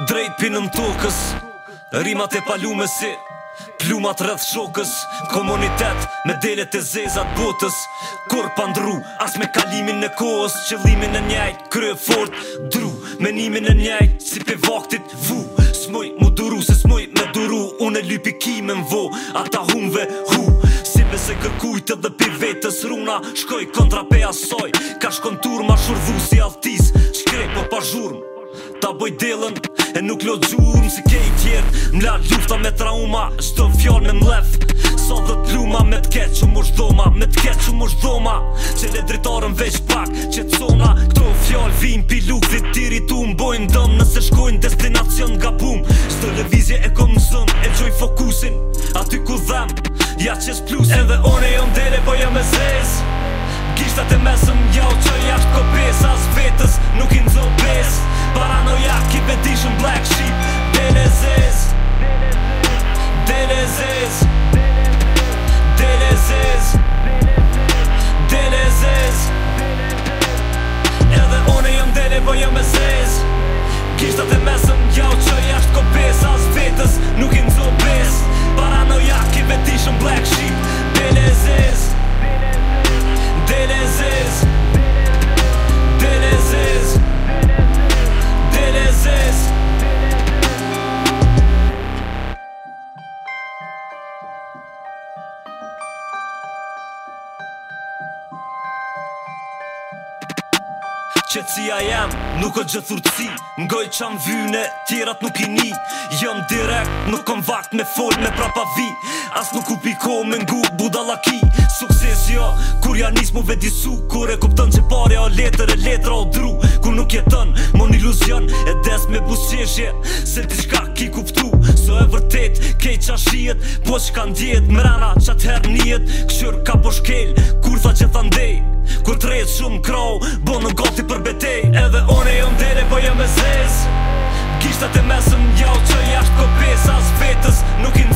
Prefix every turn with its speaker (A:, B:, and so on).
A: Drejt pinë në tokës Rimat e palume si Plumat rrëth shokës Komunitet me delet e zezat botës Kor pa ndru As me kalimin në kohës Qëllimin në njajt Krye fort Dru Menimin në njajt Si pe vaktit Vu Smoj mu duru Se smoj me duru Unë e lypi ki me mvo Ata humve Hu Si bese kërkujt edhe pi vetës runa Shkoj kontra pe asoj Ka shkon tur ma shurvu si altis Shkrej po pa zhurm Ta boj delën E nuk lo gjurëm si kej i Mla lufta me trauma, shdo fjallë me mlef Sa dhe t'luma me t'keq u dhoma Me t'keq u mosh dhoma Që le dritarën veç pak që t'sona Këto fjallë vim pi lukë dhe tiri tu mbojnë dëm Nëse shkojnë destinacion nga pum Shdo levizje e kom nëzëm E gjoj fokusin aty ku dhem Ja qes plusin Edhe one jom dele po jom e zez Gishtat e mesëm u që jashko Qecia jem, nuk o gjëthurëci Ngoj qanë vyne, tjerat nuk i ni Jem direkt, nuk kom vakt me fol me prapa vi As nuk u piko me ngu buda laki Sukses jo, kur janë nis mu su Kur e kuptën që parja o letër e letra o dru Kur nuk jetën, mon iluzion E des me busqeshje, se ti shka ki kuptu So e vërtet, kej qa shiet Po që kanë djet, mrena qatë her njet Këshur ka po shkel, kur tha që thande jetë shumë krau, Bo në goti për betej Edhe one jo ndere po jam e zez Gishtat e mesëm jau që jashtë kopes As vetës nuk i nërë